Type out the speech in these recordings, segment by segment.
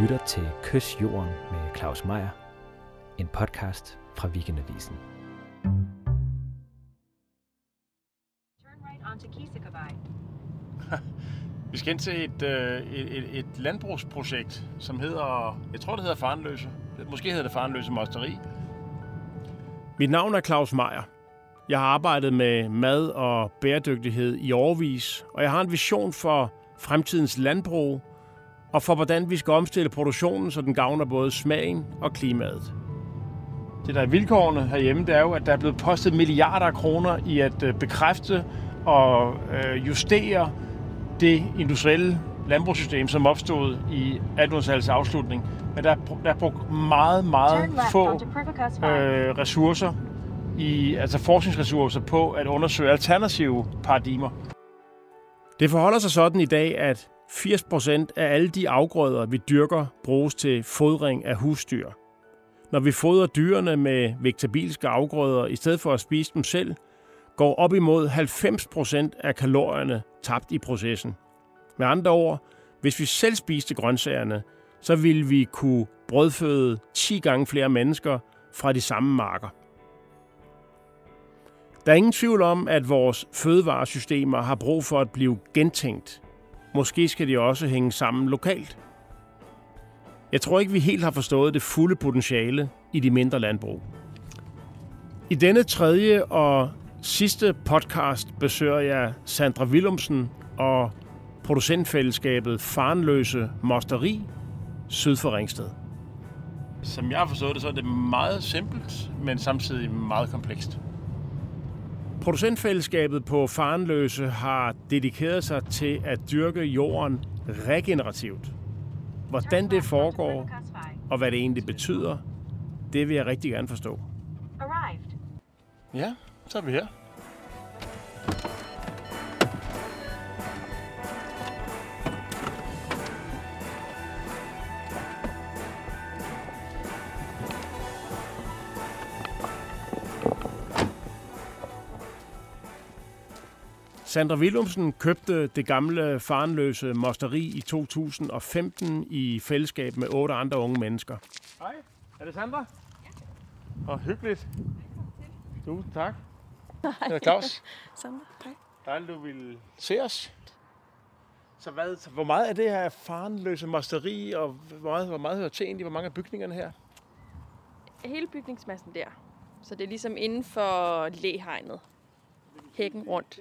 lytter til Kys Jorden med Claus Meier, en podcast fra Weekendavisen. Turn right onto Kisakavai. Vi skal ind til et, øh, et, et, et landbrugsprojekt, som hedder, jeg tror det hedder Farenløse. Måske hedder det Farenløse Mosteri. Mit navn er Claus Meier. Jeg har arbejdet med mad og bæredygtighed i årvis, og jeg har en vision for fremtidens landbrug og for hvordan vi skal omstille produktionen, så den gavner både smagen og klimaet. Det der er vilkårene herhjemme, det er jo, at der er blevet postet milliarder af kroner i at øh, bekræfte og øh, justere det industrielle landbrugssystem, som opstod i 1800-tallets afslutning. Men der er, der er brugt meget, meget få øh, ressourcer, i, altså forskningsressourcer på at undersøge alternative paradigmer. Det forholder sig sådan i dag, at 80% af alle de afgrøder, vi dyrker, bruges til fodring af husdyr. Når vi fodrer dyrene med vegetabilske afgrøder i stedet for at spise dem selv, går op imod 90% af kalorierne tabt i processen. Med andre ord, hvis vi selv spiste grøntsagerne, så ville vi kunne brødføde 10 gange flere mennesker fra de samme marker. Der er ingen tvivl om, at vores fødevaresystemer har brug for at blive gentænkt. Måske skal de også hænge sammen lokalt. Jeg tror ikke, vi helt har forstået det fulde potentiale i de mindre landbrug. I denne tredje og sidste podcast besøger jeg Sandra Willumsen og producentfællesskabet Farnløse Mosteri syd for Ringsted. Som jeg har forstået det, så er det meget simpelt, men samtidig meget komplekst. Producentfællesskabet på Farenløse har dedikeret sig til at dyrke jorden regenerativt. Hvordan det foregår, og hvad det egentlig betyder, det vil jeg rigtig gerne forstå. Ja, så er vi her. Sandra Willumsen købte det gamle farenløse mosteri i 2015 i fællesskab med otte andre unge mennesker. Hej, er det Sandra? Ja. Og hyggeligt. Du, tak. Hej. Det er Claus. Sandra, hej. Dejligt, du vil se os. Så, hvad, så hvor meget er det her farenløse mosteri, og hvor meget, hvor meget hører til egentlig? Hvor mange af bygningerne her? Hele bygningsmassen der. Så det er ligesom inden for læhegnet. Hækken rundt.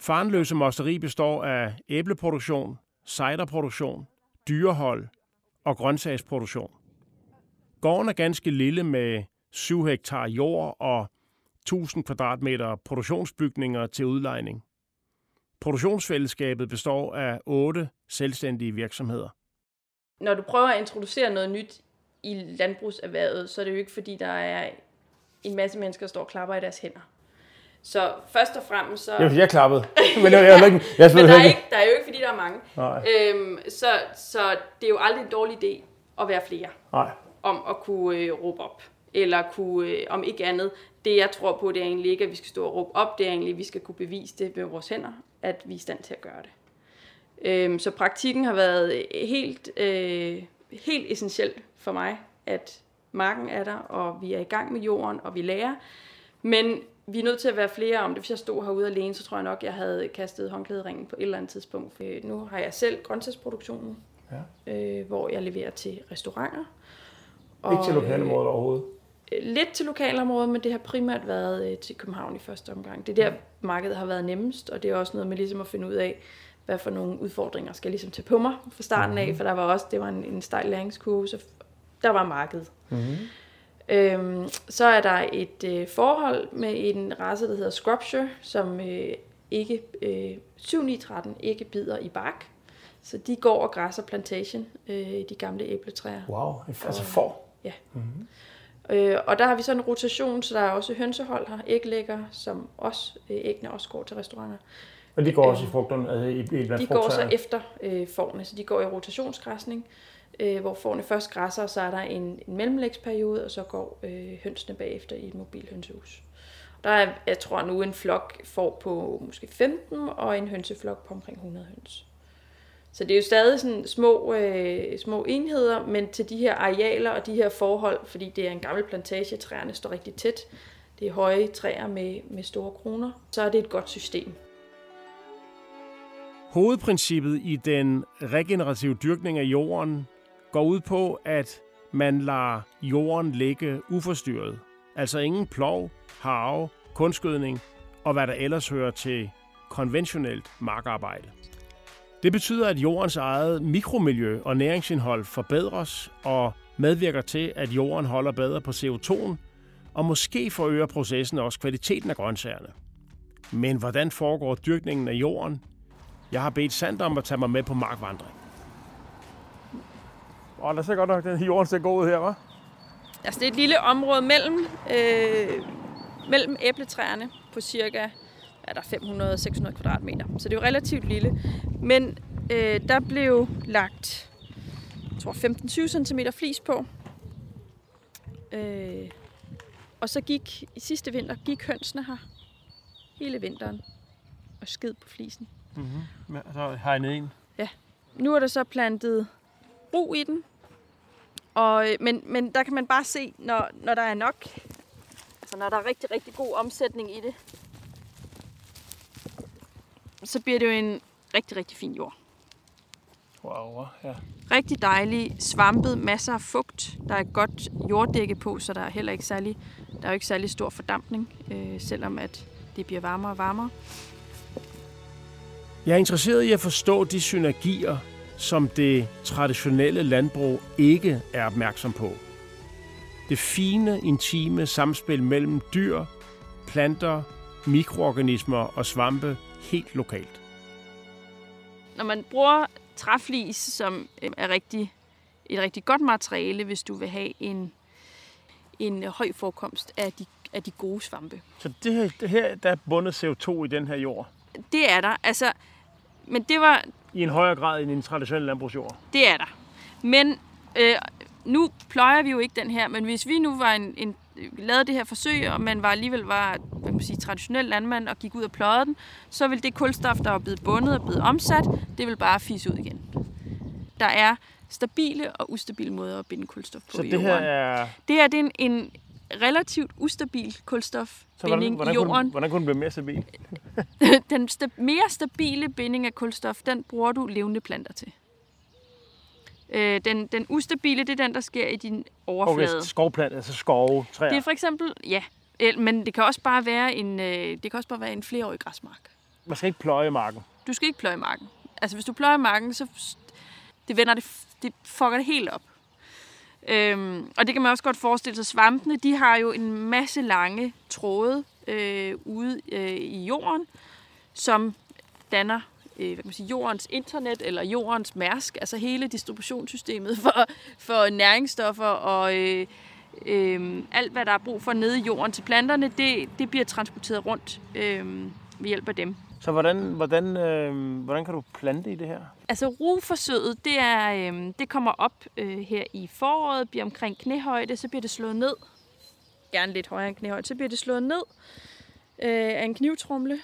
Farnløse mosteri består af æbleproduktion, ciderproduktion, dyrehold og grøntsagsproduktion. Gården er ganske lille med 7 hektar jord og 1000 kvadratmeter produktionsbygninger til udlejning. Produktionsfællesskabet består af otte selvstændige virksomheder. Når du prøver at introducere noget nyt i landbrugserhvervet, så er det jo ikke fordi, der er en masse mennesker, der står og klapper i deres hænder. Så først og fremmest så... Jeg, jeg klappede. Men jeg, jeg, jeg, jeg, Men der er, ikke, der er jo ikke, fordi der er mange. Nej. Øhm, så, så det er jo aldrig en dårlig idé at være flere. Nej. om at kunne øh, råbe op. Eller kunne, øh, om ikke andet, det jeg tror på, det er egentlig ikke, at vi skal stå og råbe op, det er egentlig, at vi skal kunne bevise det med vores hænder, at vi er i stand til at gøre det. Øhm, så praktikken har været helt, øh, helt essentiel for mig, at marken er der, og vi er i gang med jorden, og vi lærer. Men vi er nødt til at være flere om det. Hvis jeg stod herude alene, så tror jeg nok, jeg havde kastet håndklæderingen på et eller andet tidspunkt. Øh, nu har jeg selv grøntsagsproduktionen, Ja. øh, hvor jeg leverer til restauranter. Ikke til Og, lokalområdet overhovedet. øh, Lidt til lokalområdet, men det har primært været øh, til København i første omgang. Det er der, markedet har været nemmest, og det er også noget med ligesom at finde ud af, hvad for nogle udfordringer skal jeg ligesom tage på mig fra starten af, for der var også, det var en, en stejl læringskurve, så der var markedet. Mm-hmm. Øhm, så er der et øh, forhold med en race, der hedder Scrubshire, som øh, ikke, øh, 7-9-13 ikke bider i bark. Så de går og græsser plantation, øh, de gamle æbletræer. Wow, altså for. Ja. Mm-hmm. Øh, og der har vi sådan en rotation, så der er også hønsehold her, æglægger, som også, øh, æggene også går til restauranter. Men de går også i frugterne, altså i, i blandt De går så efter øh, forne, så de går i rotationsgræsning, øh, hvor forne først græsser, og så er der en, en mellemlægsperiode, og så går øh, hønsene bagefter i et mobilhønsehus. Der er, jeg tror nu, en flok får på måske 15, og en hønseflok på omkring 100 høns. Så det er jo stadig sådan små, øh, små enheder, men til de her arealer og de her forhold, fordi det er en gammel plantage, træerne står rigtig tæt, det er høje træer med, med store kroner, så er det et godt system. Hovedprincippet i den regenerative dyrkning af jorden går ud på, at man lader jorden ligge uforstyrret. Altså ingen plov, harve, kunstgødning og hvad der ellers hører til konventionelt markarbejde. Det betyder, at jordens eget mikromiljø og næringsindhold forbedres og medvirker til, at jorden holder bedre på CO2'en, og måske forøger processen også kvaliteten af grøntsagerne. Men hvordan foregår dyrkningen af jorden? Jeg har bedt Sand om at tage mig med på markvandring. Og der ser godt nok, den jorden ser god ud her, hva'? Altså det er et lille område mellem, øh, mellem æbletræerne på cirka er der 500-600 kvadratmeter. Så det er jo relativt lille. Men øh, der blev lagt jeg tror 15-20 cm flis på. Øh, og så gik i sidste vinter gik hønsene her hele vinteren og sked på flisen. Mm-hmm. Så har jeg en. Nu er der så plantet ro i den. Og, øh, men, men der kan man bare se, når, når der er nok, altså når der er rigtig, rigtig god omsætning i det, så bliver det jo en rigtig, rigtig fin jord. Wow, ja. Rigtig dejlig, svampet, masser af fugt. Der er et godt jorddække på, så der er heller ikke særlig, der er jo ikke særlig stor fordampning, øh, selvom at det bliver varmere og varmere. Jeg er interesseret i at forstå de synergier, som det traditionelle landbrug ikke er opmærksom på. Det fine, intime samspil mellem dyr, planter, mikroorganismer og svampe helt lokalt. Når man bruger træflis, som øh, er rigtig, et rigtig godt materiale, hvis du vil have en, en høj forekomst af de, af de gode svampe. Så det her, det her, der er bundet CO2 i den her jord, Det er der. Altså, men det var, i en højere grad end i en traditionel landbrugsjord. Det er der. Men øh, nu pløjer vi jo ikke den her, men hvis vi nu var en, en lavede det her forsøg, og man var alligevel var hvad man sige, traditionel landmand og gik ud og pløjede den, så vil det kulstof, der er blevet bundet og blevet omsat, det vil bare fisse ud igen. Der er stabile og ustabile måder at binde kulstof på Så i det her jorden. er... Det her det er en, en relativt ustabil hvordan, kulstofbinding hvordan, i kunne, jorden. den- hvordan kunne den blive mere stabil? den sta- mere stabile binding af kulstof, den bruger du levende planter til. Øh, den, den ustabile, det er den, der sker i din overflade. Okay, skovplant, altså skove, træer. Det er for eksempel, ja, men det kan også bare være en, øh, det kan også bare være en flereårig græsmark. Man skal ikke pløje marken. Du skal ikke pløje marken. Altså hvis du pløjer marken, så det vender det, det fucker det helt op. Øhm, og det kan man også godt forestille sig. Svampene, de har jo en masse lange tråde øh, ude øh, i jorden, som danner øh, hvad kan man sige, jordens internet eller jordens mærsk, altså hele distributionssystemet for, for næringsstoffer og øh, øh, alt, hvad der er brug for nede i jorden til planterne, det, det bliver transporteret rundt øh, ved hjælp af dem. Så hvordan, hvordan, øh, hvordan kan du plante i det her? Altså rugeforsøget, det, er, øh, det kommer op øh, her i foråret, bliver omkring knæhøjde, så bliver det slået ned. Gerne lidt højere end knæhøjde. Så bliver det slået ned øh, af en knivtrumle,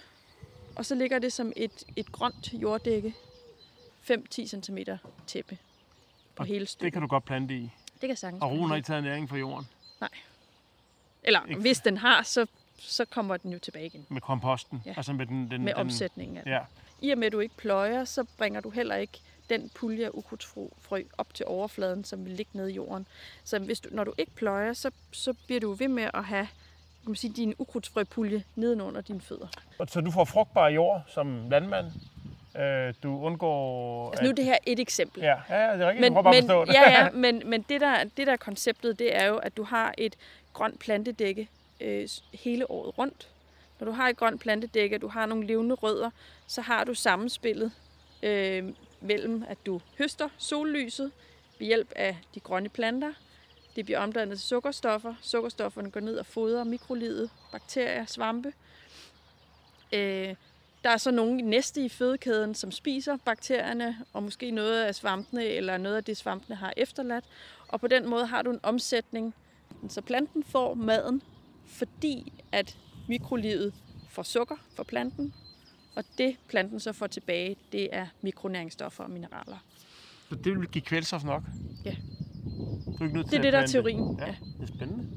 og så ligger det som et, et grønt jorddække, 5-10 cm tæppe på Og hele stykket. Det kan du godt plante i. det kan sagtens Og roen har ikke taget næring fra jorden Eller ikke- hvis den har, så, så kommer den jo tilbage igen med komposten. Ja. Altså med den, den, med den, omsætningen af den. Ja. I og med, at du ikke pløjer, så bringer du heller ikke den pulje af ukrudtsfrø op til overfladen, som vil ligge nede i jorden. Så hvis du, når du ikke pløjer, så, så bliver du ved med at have kan man sige, din ukrudtsfrøpulje nedenunder dine fødder. Så du får frugtbar jord som landmand. Øh, du undgår... Altså nu er det her et eksempel. Ja, ja, ja, det er rigtigt. men, Men, bare men, forstå det. ja, ja, men, men det, der, det der er konceptet, det er jo, at du har et grønt plantedække øh, hele året rundt. Når du har et grønt plantedække, og du har nogle levende rødder, så har du sammenspillet øh, mellem, at du høster sollyset ved hjælp af de grønne planter. Det bliver omdannet til sukkerstoffer. Sukkerstofferne går ned og fodrer mikrolivet, bakterier, svampe. Øh, der er så nogle næste i fødekæden, som spiser bakterierne, og måske noget af svampene, eller noget af det, svampene har efterladt. Og på den måde har du en omsætning, så planten får maden, fordi at mikrolivet får sukker fra planten, Og det planten så får tilbage, det er mikronæringsstoffer og mineraler. Så det vil give kvælstof nok? Ja. Du er ikke nødt Det til er at det, der er teorien. Ja, Ja. det er spændende.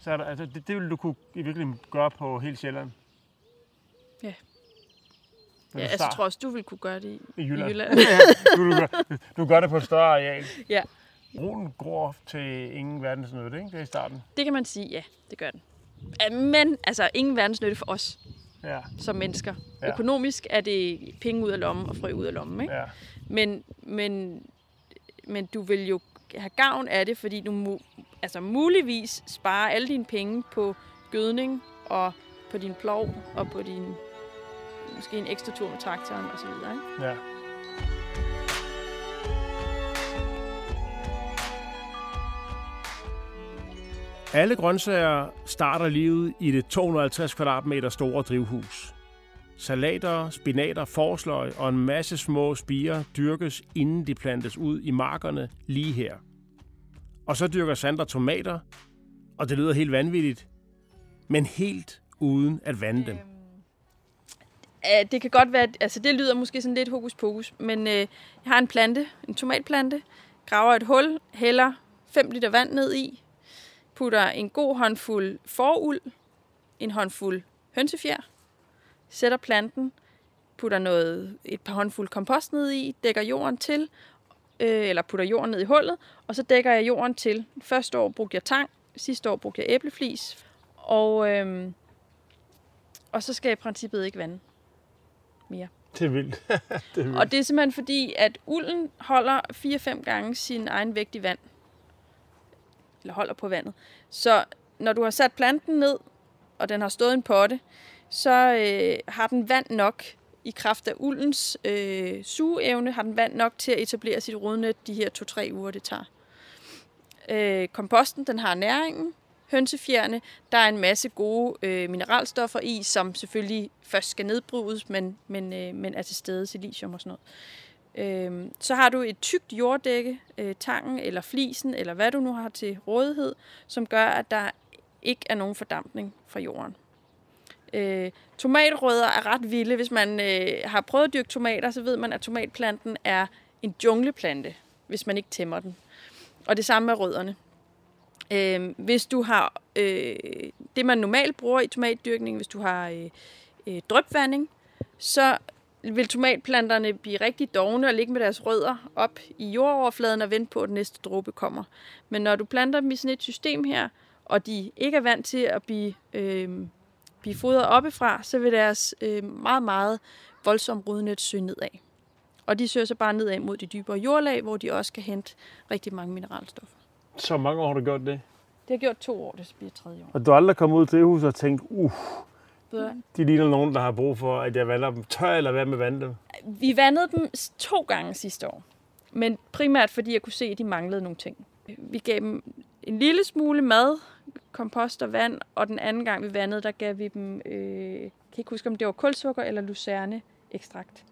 Så er der, altså, det, det vil du kunne i virkeligheden gøre på hele Sjælland? Ja. Ja, altså, jeg tror også, du vil kunne gøre det i, i Jylland. i Jylland. du, du, gør, du gør det på et større areal. Ja. Roen gror til ingen verdensnytte, ikke? Det er i starten. Det kan man sige, ja, det gør den. Men altså, ingen verdensnytte for os Ja, som mennesker. Ja. Økonomisk er det penge ud af lommen og frø ud af lommen. Ikke? ja. Men, men, men du vil jo have gavn af det, fordi du altså muligvis sparer alle dine penge på gødning og på din plov og på din måske en ekstra tur med traktoren og så videre. Ikke? ja. Alle grøntsager starter livet i det 250 kvadratmeter store drivhus. Salater, spinater, forsløg og en masse små spiger dyrkes, inden de plantes ud i markerne lige her. Og så dyrker Sandra tomater, og det lyder helt vanvittigt, men helt uden at vande dem. Øhm, ja, det kan godt være, altså det lyder måske sådan lidt hokus pokus, men øh, jeg har en plante, en tomatplante, graver et hul, hælder 5 liter vand ned i, putter en god håndfuld foruld, en håndfuld hønsefjer, sætter planten, putter noget, et par håndfuld kompost ned i, dækker jorden til, øh, eller putter jorden ned i hullet, og så dækker jeg jorden til. Første år brugte jeg tang, sidste år brugte jeg æbleflis, og, øh, og så skal jeg i princippet ikke vande mere. Det er vildt. det er vildt. Og det er simpelthen fordi, at ulden holder 4-5 gange sin egen vægt i vand. Eller holder på vandet. Så når du har sat planten ned, og den har stået i en potte, så øh, har den vand nok i kraft af uldens øh, sugeevne, har den vand nok til at etablere sit rodnet de her 2-3 uger, det tager. Øh, komposten, den har næringen. Hønsefjerne, der er en masse gode øh, mineralstoffer i, som selvfølgelig først skal nedbrydes, men, men, øh, men er til stede, silicium og sådan noget. Øh, så har du et tykt jorddække, øh, tangen eller flisen, eller hvad du nu har til rådighed, som gør, at der ikke er nogen fordampning fra jorden. Øh, tomatrødder er ret vilde. Hvis man øh, har prøvet at dyrke tomater, så ved man, at tomatplanten er en jungleplante, hvis man ikke tæmmer den. Og det samme med rødderne. Øh, hvis du har øh, det, man normalt bruger i tomatdyrkning, hvis du har øh, øh, drøbvanding, så vil tomatplanterne blive rigtig dogne og ligge med deres rødder op i jordoverfladen og vente på, at den næste dråbe kommer. Men når du planter dem i sådan et system her, og de ikke er vant til at blive, øh, blive fodret oppefra, så vil deres øh, meget, meget voldsomt rodnet søge nedad. Og de søger så bare nedad mod de dybere jordlag, hvor de også kan hente rigtig mange mineralstoffer. Så mange år har du gjort det. Det har gjort to år, det bliver tredje år. Og du har aldrig kommet ud til huset og tænkt, uh, du hvad? De ligner nogen, der har brug for, at jeg vander dem. Tør eller hvad med vande dem? Vi vandede dem to gange sidste år. Men primært fordi jeg kunne se, at de manglede nogle ting. Vi gav dem en lille smule mad, kompost og vand, og den anden gang vi vandede, der gav vi dem, øh, jeg kan ikke huske, om det var kulsukker eller lucerne ekstrakt.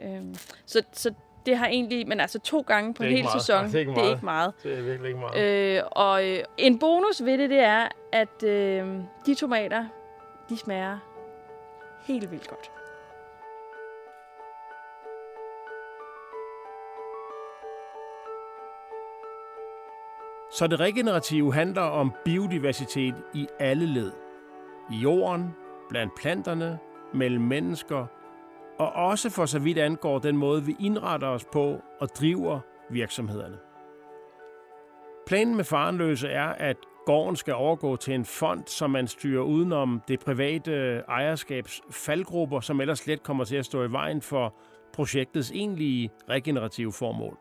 Øhm, så, så det har egentlig, men altså to gange på en hel meget. sæson, det er ikke det er meget. ikke meget. Det er virkelig ikke meget. Øh, og øh, en bonus ved det, det er, at øh, de tomater, de smager helt vildt godt. Så det regenerative handler om biodiversitet i alle led. I jorden, blandt planterne, mellem mennesker, og også for så vidt angår den måde, vi indretter os på og driver virksomhederne. Planen med Farenløse er, at gården skal overgå til en fond, som man styrer udenom det private ejerskabs faldgrupper, som ellers let kommer til at stå i vejen for projektets egentlige regenerative formål.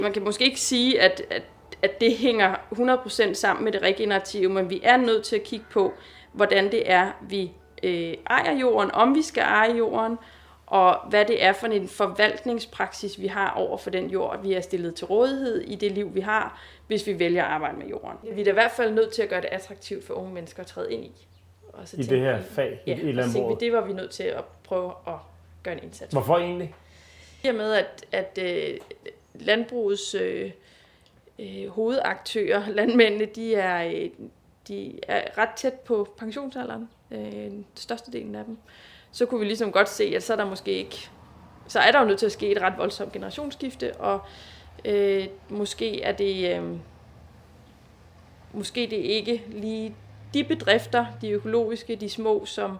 Man kan måske ikke sige, at, at, at det hænger 100% sammen med det regenerative, men vi er nødt til at kigge på, hvordan det er, vi øh, ejer jorden, om vi skal eje jorden, og hvad det er for en forvaltningspraksis, vi har over for den jord, vi er stillet til rådighed i det liv, vi har, hvis vi vælger at arbejde med jorden. Vi er da i hvert fald nødt til at gøre det attraktivt for unge mennesker at træde ind i. Og så I det her vi- fag, ja, i landbruget. det var vi nødt til at prøve at gøre en indsats for. Hvorfor egentlig? I og med, at, at øh, landbrugets øh, øh, hovedaktører, landmændene, de er, øh, de er ret tæt på pensionsalderen. øh, størstedelen af dem, så kunne vi ligesom godt se, at så er der måske ikke, så er der jo nødt til at ske et ret voldsomt generationsskifte, og øh, måske er det, øh, måske det ikke lige de bedrifter, de økologiske, de små, som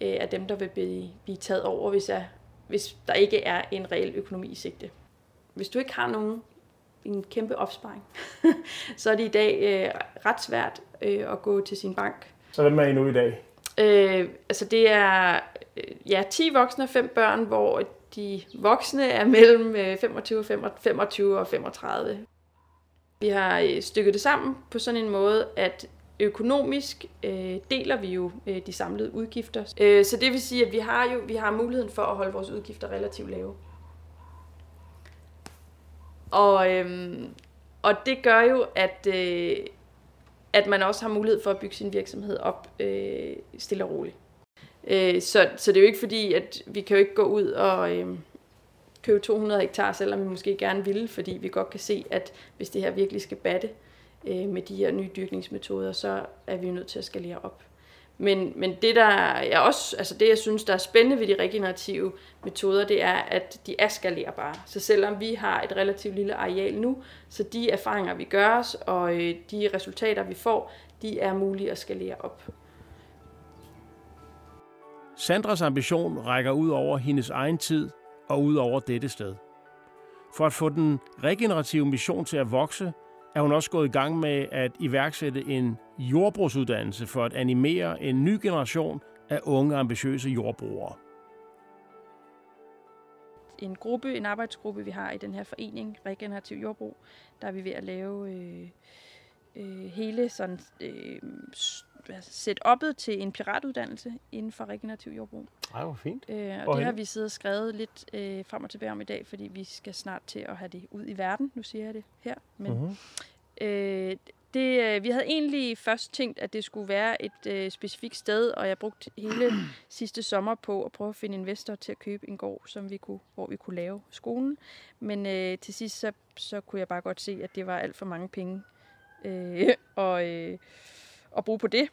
øh, er dem, der vil blive, blive taget over, hvis, jeg, hvis der ikke er en reel økonomi i sigte. Hvis du ikke har nogen en kæmpe opsparing, så er det i dag øh, ret svært øh, at gå til sin bank. Så hvem er I nu i dag? Øh, altså det er øh, ja, 10 voksne og 5 børn, hvor de voksne er mellem øh, 25 og 25 og 35. Vi har øh, stykket det sammen på sådan en måde, at økonomisk øh, deler vi jo øh, de samlede udgifter. Øh, så det vil sige, at vi har jo vi har muligheden for at holde vores udgifter relativt lave. Og, øh, og det gør jo, at, øh, at man også har mulighed for at bygge sin virksomhed op øh, stille og roligt. Øh, så, så det er jo ikke fordi, at vi kan jo ikke gå ud og øh, købe 200 hektar, selvom vi måske gerne ville, fordi vi godt kan se, at hvis det her virkelig skal batte øh, med de her nye dyrkningsmetoder, så er vi jo nødt til at skalere op. Men, men det, der jeg også, altså det, jeg synes, der er spændende ved de regenerative metoder, det er, at de er skalerbare. Så selvom vi har et relativt lille areal nu, så de erfaringer, vi gør os, og øh, de resultater, vi får, de er mulige at skalere op. Sandras ambition rækker ud over hendes egen tid og ud over dette sted. For at få den regenerative mission til at vokse, er hun også gået i gang med at iværksætte en jordbrugsuddannelse for at animere en ny generation af unge ambitiøse jordbrugere. En gruppe, en arbejdsgruppe, vi har i den her forening, Regenerativ Jordbrug, der er vi ved at lave øh, øh, hele sådan øh, setup'et til en piratuddannelse inden for regenerativ jordbrug. Ej, hvor fint. Øh, og det har vi siddet og skrevet lidt øh, frem og tilbage om i dag, fordi vi skal snart til at have det ud i verden. Nu siger jeg det her. Men, mm-hmm. øh, det, øh, vi havde egentlig først tænkt, at det skulle være et øh, specifikt sted, og jeg brugte hele sidste sommer på at prøve at finde investor til at købe en gård, som vi kunne, hvor vi kunne lave skolen. Men øh, til sidst så, så kunne jeg bare godt se, at det var alt for mange penge øh, og, øh, at bruge på det.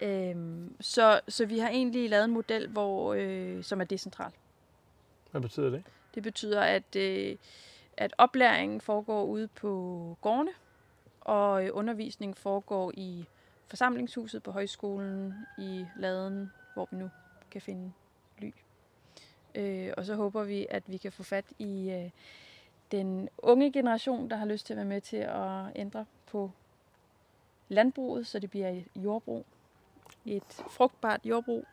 Øhm, så, så vi har egentlig lavet en model, hvor, øh, som er decentral. Hvad betyder det? Det betyder, at, øh, at oplæringen foregår ude på gårdene, og øh, undervisning foregår i forsamlingshuset på højskolen, i laden, hvor vi nu kan finde ly. Øh, og så håber vi, at vi kan få fat i øh, den unge generation, der har lyst til at være med til at ændre på landbruget, så det bliver jordbrug et frugtbart jordbrug,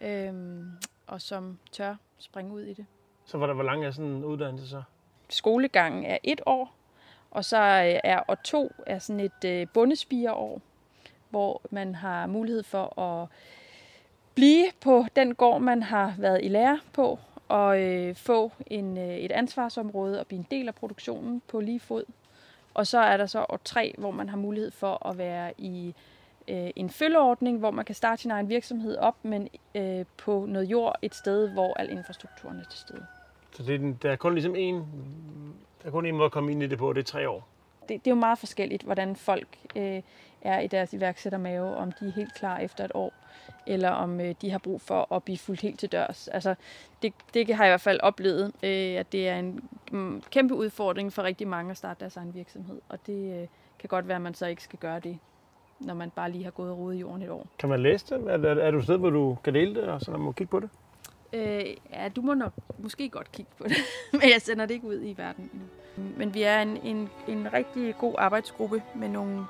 øhm, og som tør springe ud i det. Så hvor, hvor lang er sådan en uddannelse så? Skolegangen er et år, og så er år to er sådan et øh, bundespigerår, hvor man har mulighed for at blive på den gård, man har været i lære på, og øh, få en, øh, et ansvarsområde og blive en del af produktionen på lige fod. Og så er der så år tre, hvor man har mulighed for at være i øh, en følgeordning, hvor man kan starte sin egen virksomhed op, men øh, på noget jord et sted, hvor al infrastrukturen er til stede. Så det er, den, der er kun ligesom en, der er kun en måde at komme ind i det på, det er tre år? Det, det er jo meget forskelligt, hvordan folk øh, er i deres iværksættermave, om de er helt klar efter et år, eller om øh, de har brug for at blive fuldt helt til dørs. Altså, det, det har jeg i hvert fald oplevet, øh, at det er en mm, kæmpe udfordring for rigtig mange at starte deres egen virksomhed, og det øh, kan godt være, at man så ikke skal gøre det når man bare lige har gået og rodet jorden et år. Kan man læse det? Er, er, er du et sted, hvor du kan dele det, og så man må kigge på det? Øh, ja, du må nok måske godt kigge på det, men jeg sender det ikke ud i verden endnu. Men vi er en, en, en rigtig god arbejdsgruppe med nogle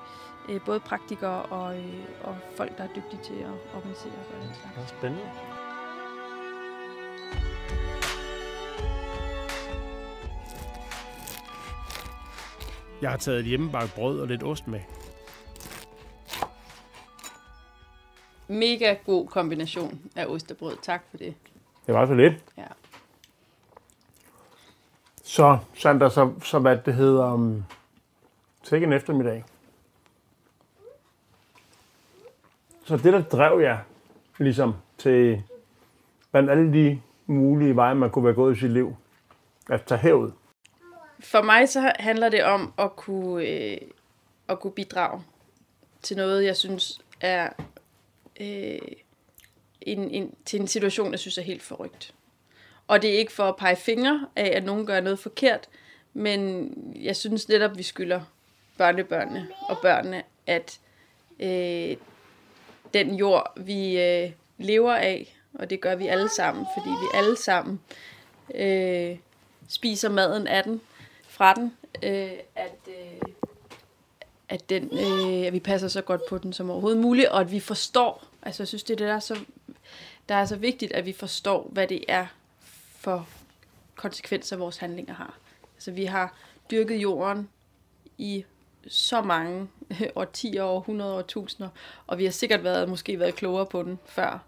øh, både praktikere og, øh, og folk, der er dygtige til at organisere og gøre den slags. Det er spændende. Jeg har taget et hjemmebagt brød og lidt ost med. mega god kombination af ost og brød. Tak for det. Det var så lidt. Ja. Så, Sandra, så, så hvad det hedder, um, til en eftermiddag. Så det, der drev jer ligesom til blandt alle de mulige veje, man kunne være gået i sit liv, at tage herud? For mig så handler det om at kunne, øh, at kunne bidrage til noget, jeg synes er øh, en, en, til en situation, jeg synes er helt forrygt. Og det er ikke for at pege fingre af, at nogen gør noget forkert, men jeg synes netop, vi skylder børnebørnene og børnene, at øh, den jord, vi øh, lever af, og det gør vi alle sammen, fordi vi alle sammen øh, spiser maden af den, fra den, øh, at, øh, at, den, øh, at vi passer så godt på den som overhovedet muligt, og at vi forstår, altså jeg synes, det er det, der er så, der er så vigtigt, at vi forstår, hvad det er for konsekvenser, vores handlinger har. Altså vi har dyrket jorden i så mange årtier, år, 100 år, tusinder, og vi har sikkert været, måske været klogere på den før.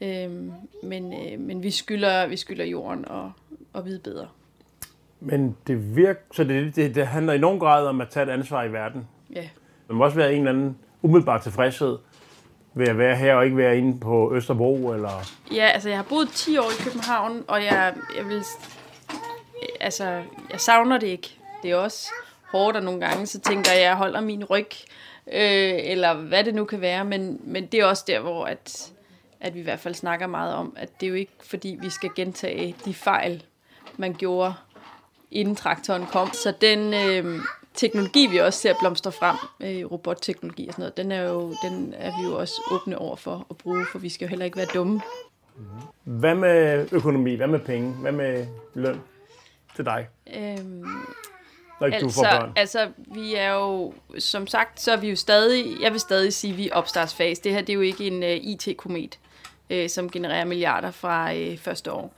Øhm, men, øh, men vi skylder, vi skylder jorden og, og vide bedre. Men det virker, så det, det, det handler i nogen grad om at tage et ansvar i verden. Ja. Der må også være en eller anden umiddelbar tilfredshed ved at være her og ikke være inde på Østerbro, eller... Ja, altså jeg har boet 10 år i København, og jeg, jeg vil... Altså, jeg savner det ikke. Det er også hårdt, og nogle gange så tænker jeg, at jeg holder min ryg, øh, eller hvad det nu kan være, men, men det er også der, hvor at, at vi i hvert fald snakker meget om, at det er jo ikke fordi, vi skal gentage de fejl, man gjorde, inden traktoren kom. Så den øh, teknologi, vi også ser blomstre frem, øh, robotteknologi og sådan noget, den er, jo, den er vi jo også åbne over for at bruge, for vi skal jo heller ikke være dumme. Hvad med økonomi? Hvad med penge? Hvad med løn til dig, Øhm, når ikke du får altså, børn? altså, vi er jo, som sagt, så er vi jo stadig, jeg vil stadig sige, at vi er opstartsfase. Det her, det er jo ikke en uh, IT-komet, uh, som genererer milliarder fra uh, første år.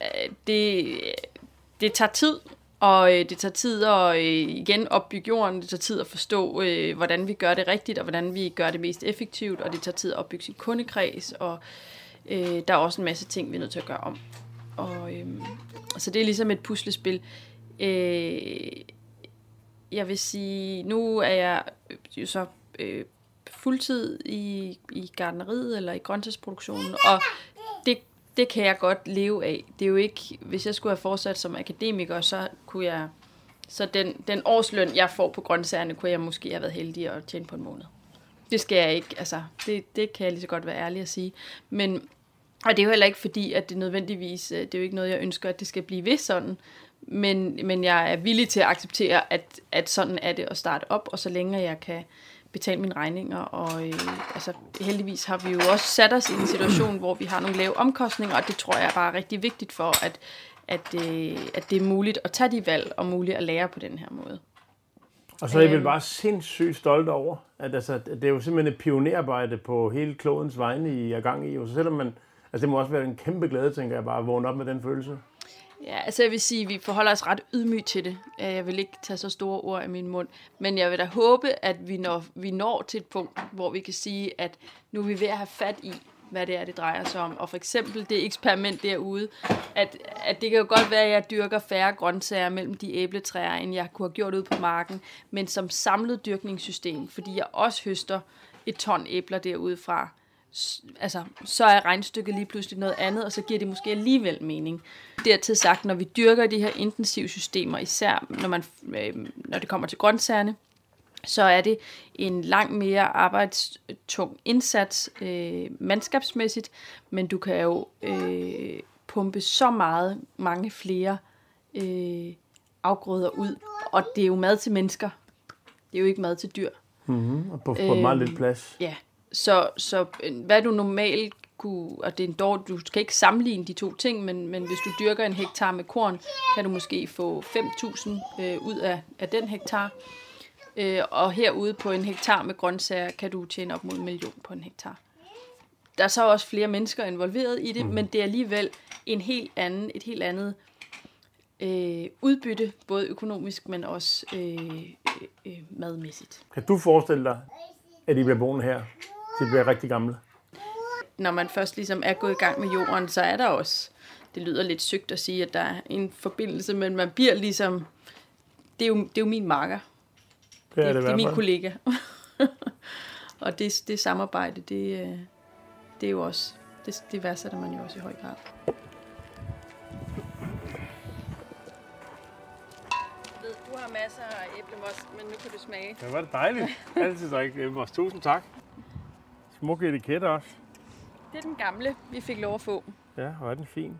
Uh, det, det tager tid, og øh, det tager tid at øh, igen opbygge jorden, det tager tid at forstå, øh, hvordan vi gør det rigtigt, og hvordan vi gør det mest effektivt, og det tager tid at opbygge sin kundekreds, og øh, der er også en masse ting, vi er nødt til at gøre om. Og, øh, så det er ligesom et puslespil. Øh, jeg vil sige, nu er jeg øh, jo så øh, fuldtid i, i gardneriet eller i grøntsagsproduktionen, og det, kan jeg godt leve af. Det er jo ikke, hvis jeg skulle have fortsat som akademiker, så kunne jeg, så den, den årsløn, jeg får på grøntsagerne, kunne jeg måske have været heldig at tjene på en måned. Det skal jeg ikke, altså, det, det kan jeg lige så godt være ærlig at sige. Men, og det er jo heller ikke fordi, at det nødvendigvis, øh, det er jo ikke noget, jeg ønsker, at det skal blive ved sådan, men, men jeg er villig til at acceptere, at, at sådan er det at starte op, og så længe jeg kan betale mine regninger, og øh, altså, heldigvis har vi jo også sat os i en situation, hvor vi har nogle lave omkostninger, og det tror jeg er bare rigtig vigtigt for, at, at, øh, at det er muligt at tage de valg, og muligt at lære på den her måde. Og så er jeg vel øhm. bare sindssygt stolt over, at altså, det er jo simpelthen et pionerarbejde på hele klodens vegne, I er gang i. Og så selvom man, altså det må også være en kæmpe glæde, tænker jeg bare, at vågne op med den følelse. Ja, altså jeg vil sige, at vi forholder os ret ydmygt til det. Jeg vil ikke tage så store ord i min mund, men jeg vil da håbe, at vi når, vi når til et punkt, hvor vi kan sige, at nu er vi ved at have fat i, hvad det er, det drejer sig om. Og for eksempel det eksperiment derude, at, at det kan jo godt være, at jeg dyrker færre grøntsager mellem de æbletræer, end jeg kunne have gjort ude på marken, men som samlet dyrkningssystem, fordi jeg også høster et ton æbler derude fra, altså, så er regnstykket lige pludselig noget andet, og så giver det måske alligevel mening. Dertil sagt, når vi dyrker de her intensive systemer, især når, man, øh, når det kommer til grøntsagerne, så er det en langt mere arbejdstung indsats øh, mandskabsmæssigt, men du kan jo øh, pumpe så meget mange flere øh, afgrøder ud, og det er jo mad til mennesker. Det er jo ikke mad til dyr. Mm-hmm. Og på, på øhm, meget lidt plads. Ja, så, så øh, hvad du normalt kunne, og det er en dårlig, du skal ikke sammenligne de to ting, men, men hvis du dyrker en hektar med korn, kan du måske få 5.000 øh, ud af, af den hektar. Øh, og herude på en hektar med grøntsager, kan du tjene op mod en million på en hektar. Der er så også flere mennesker involveret i det, mm. men det er alligevel en helt anden, et helt andet øh, udbytte, både økonomisk, men også øh, øh, madmæssigt. Kan du forestille dig, at I bliver boende her, til I bliver rigtig gamle? når man først ligesom er gået i gang med jorden, så er der også, det lyder lidt sygt at sige, at der er en forbindelse, men man bliver ligesom, det er jo, det er jo min makker. Det er Det, det, det er min kollega. og det, det samarbejde, det, øh, det er jo også, det, det værdsætter man jo også i høj grad. Du har masser af æblemost, men nu kan du smage. Det var det dejligt. Altid drikke Embers. Tusind tak. Smuk etikette også. Det er den gamle, vi fik lov at få. Ja, hvor er den fin.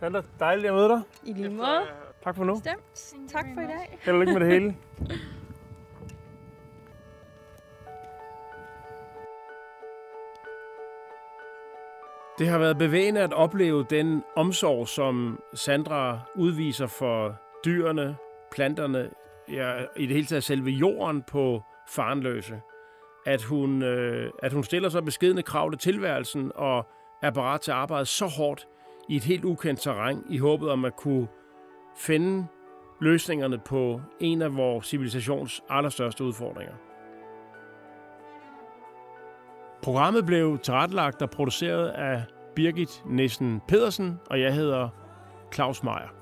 Sandra, dejligt at møde dig. I lige måde. Tak for nu. Stemt. Tak for i dag. Held og lykke med det hele. Det har været bevægende at opleve den omsorg, som Sandra udviser for dyrene, planterne, ja, i det hele taget selve jorden på Farenløse. At hun, øh, at hun stiller så beskedende krav til tilværelsen og er parat til at arbejde så hårdt i et helt ukendt terræn i håbet om at kunne finde løsningerne på en af vores civilisations allerstørste udfordringer. Programmet blev tilrettelagt og produceret af Birgit Nissen Pedersen, og jeg hedder Claus Meier.